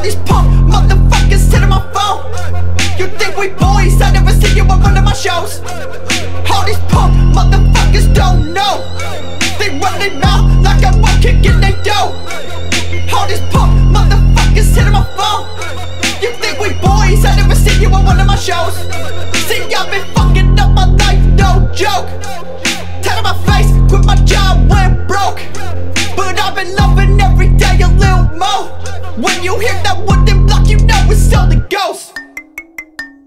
All these punk motherfuckers hitting my phone. You think we boys? I never see you at under my shows. All these punk motherfuckers don't know. They run their mouth like I'm won't kicking they dough. All these punk motherfuckers hitting my phone. Still the ghost.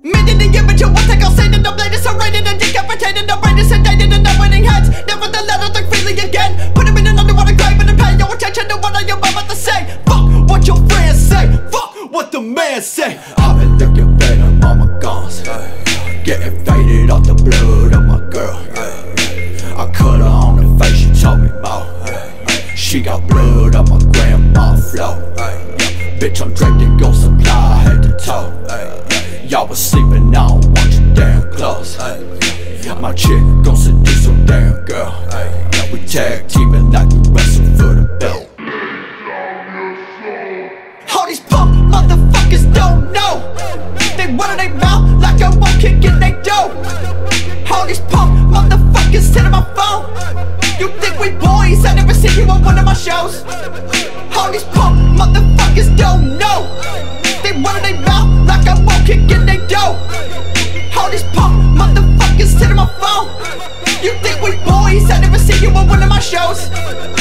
Minute the image of what I go say that I'm latest rated and decapitated, I'm rated, sedated, and I'm winning heads. Never the letter, think freely again. Put him in an underwater grave and pay your attention to what I am about to say. Fuck what your friends say, fuck what the man say. I've been thinking venom on my guns. Getting faded off the blood of my girl. I cut her on the face, she told me more. She got blood on my grandma flow. Bitch, I'm drinking supply to. Y'all was sleeping, I don't want your damn clothes. My chick gon' seduce some damn girl. We tag teaming like we wrestle for the belt. All these punk motherfuckers don't know. They run their mouth like I won't kick in they dough. All these punk motherfuckers hitting my phone. You think we boys? I never seen you at one of my shows. All these punk motherfuckers don't know. Motherfuckers